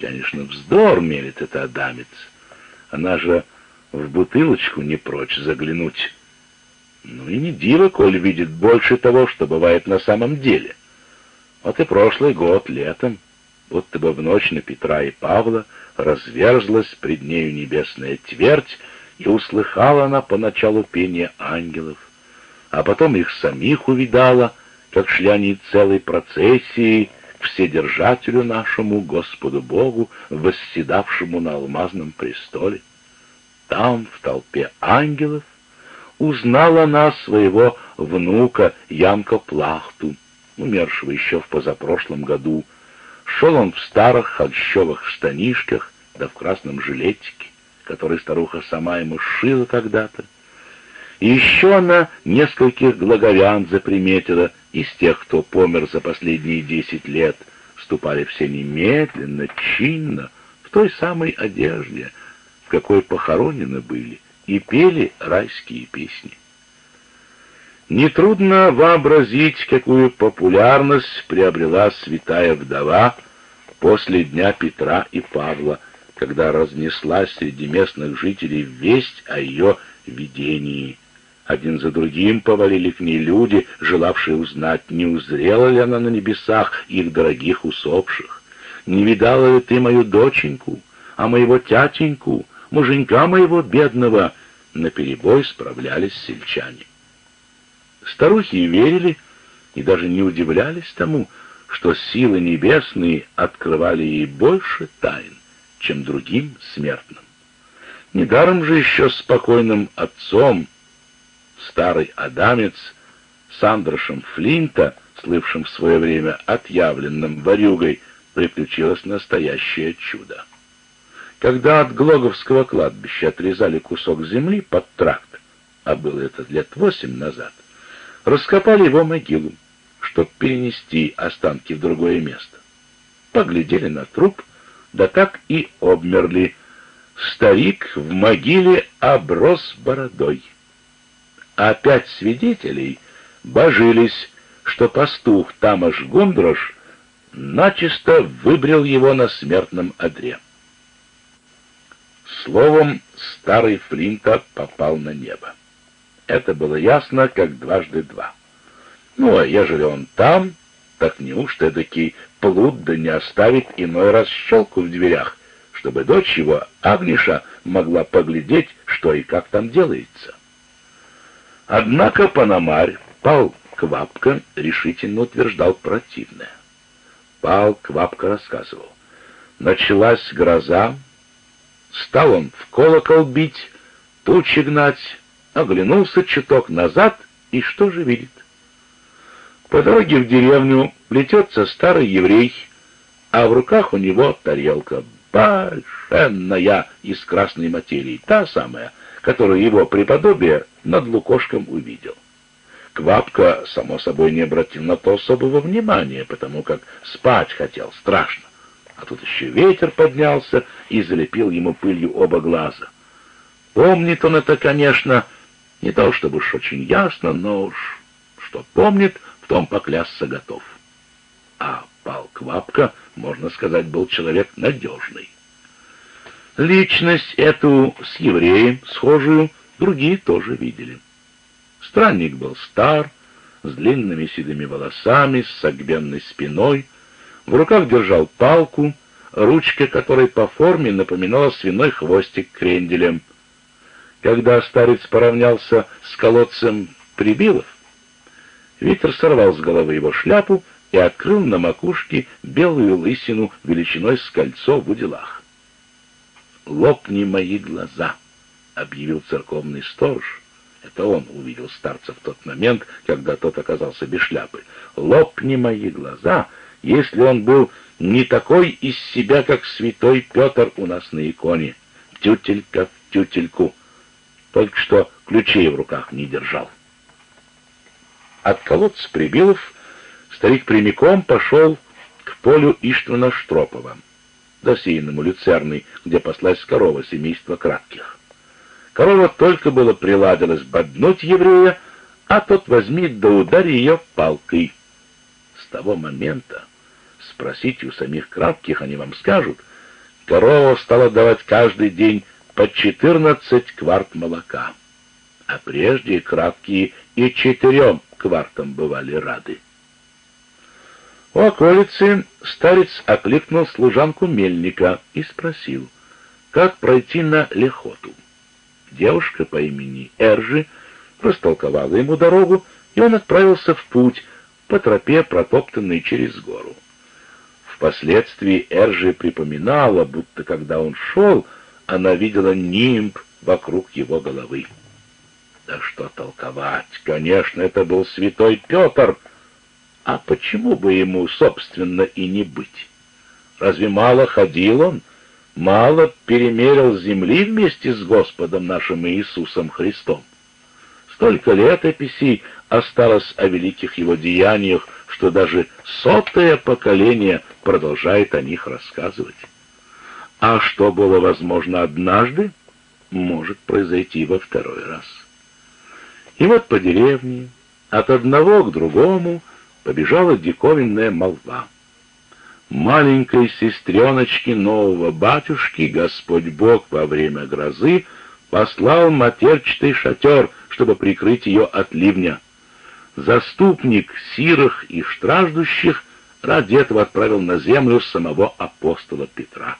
Конечно, вздор мелет это адамец. Она же в бутылочку не прочь заглянуть. Ну и не диво, коль видит больше того, что бывает на самом деле. Вот и прошлый год, летом, будто бы в ночь на Петра и Павла разверзлась пред нею небесная твердь, и услыхала она поначалу пение ангелов, а потом их самих увидала, как шли они целой процессией Вседержателю нашему, Господу Богу, восседавшему на алмазном престоле. Там, в толпе ангелов, узнала она своего внука Янка Плахту, умершего еще в позапрошлом году. Шел он в старых холщовых штанишках, да в красном жилетике, который старуха сама ему сшила когда-то. Еще она нескольких глаговян заприметила из тех, кто помер за последние десять лет. Ступали все немедленно, чинно, в той самой одежде, в какой похоронены были, и пели райские песни. Нетрудно вообразить, какую популярность приобрела святая вдова после дня Петра и Павла, когда разнеслась среди местных жителей весть о ее видении. Один за другим повалили к ней люди, желавшие узнать, не узрела ли она на небесах их дорогих усопших. Не видала ли ты мою доченьку, а моего тятеньку, муженька моего бедного? Наперебой справлялись сельчане. Старухи верили и даже не удивлялись тому, что силы небесные открывали ей больше тайн, чем другим смертным. Недаром же еще спокойным отцом старый адамец Сандрошем Флинта, слывшим в свое время отъявленным ворюгой, приключилось настоящее чудо. Когда от Глоговского кладбища отрезали кусок земли под тракт, а было это лет восемь назад, раскопали его могилу, чтобы перенести останки в другое место. Поглядели на труп, да так и обмерли. Старик в могиле оброс бородой. А пять свидетелей божились, что пастух Тамаш Гундрош начисто выбрил его на смертном одре. Словом, старый Флинта попал на небо. Это было ясно, как дважды два. Ну, а ежели он там, так неужто эдакий плут да не оставит иной раз щелку в дверях, чтобы дочь его, Агниша, могла поглядеть, что и как там делается. Однако Панамарь, Пал Квапка, решительно утверждал противное. Пал Квапка рассказывал. Началась гроза, стал он в колокол бить, тучи гнать, оглянулся чуток назад и что же видит? По дороге в деревню плетется старый еврей, а в руках у него тарелка большенная из красной материи, та самая, которую его преподобие над лукошком увидел. Квапка, само собой, не обратил на то особого внимания, потому как спать хотел страшно. А тут еще ветер поднялся и залепил ему пылью оба глаза. Помнит он это, конечно, не то чтобы уж очень ясно, но уж что помнит, в том поклясться готов. А Пал Квапка, можно сказать, был человек надежный. Личность эту с евреем схожую другие тоже видели. Странник был стар, с длинными седыми волосами, с согбенной спиной, в руках держал палку, ручка которой по форме напоминала свиной хвостик кренделем. Когда старец поравнялся с колодцем Прибилов, ветер сорвал с головы его шляпу и открыл на макушке белую лысину величиной с кольцо в уделах лопни мои глаза!» — объявил церковный сторож. Это он увидел старца в тот момент, когда тот оказался без шляпы. «Лопни мои глаза, если он был не такой из себя, как святой Петр у нас на иконе. Тютелька в тютельку. Только что ключей в руках не держал». От колодца Прибилов старик прямиком пошел к полю Иштвана Штропова засеянному люцерной, где паслась корова семейства кратких. Корова только было приладилась боднуть еврея, а тот возьми да удари ее палкой. С того момента, спросите у самих кратких, они вам скажут, корова стала давать каждый день по 14 кварт молока. А прежде краткие и четырем квартам бывали рады. У околицы старец окликнул служанку мельника и спросил, как пройти на Лехоту. Девушка по имени Эржи растолковала ему дорогу, и он отправился в путь по тропе, протоптанной через гору. Впоследствии Эржи припоминала, будто когда он шел, она видела нимб вокруг его головы. Да что толковать, конечно, это был святой Петр, а почему бы ему, собственно, и не быть? Разве мало ходил он, мало перемерил земли вместе с Господом нашим Иисусом Христом? Столько летописей осталось о великих его деяниях, что даже сотое поколение продолжает о них рассказывать. А что было возможно однажды, может произойти во второй раз. И вот по деревне, от одного к другому, побежала диковинная молва. Маленькой сестреночке нового батюшки Господь Бог во время грозы послал матерчатый шатер, чтобы прикрыть ее от ливня. Заступник сирых и страждущих ради этого отправил на землю самого апостола Петра.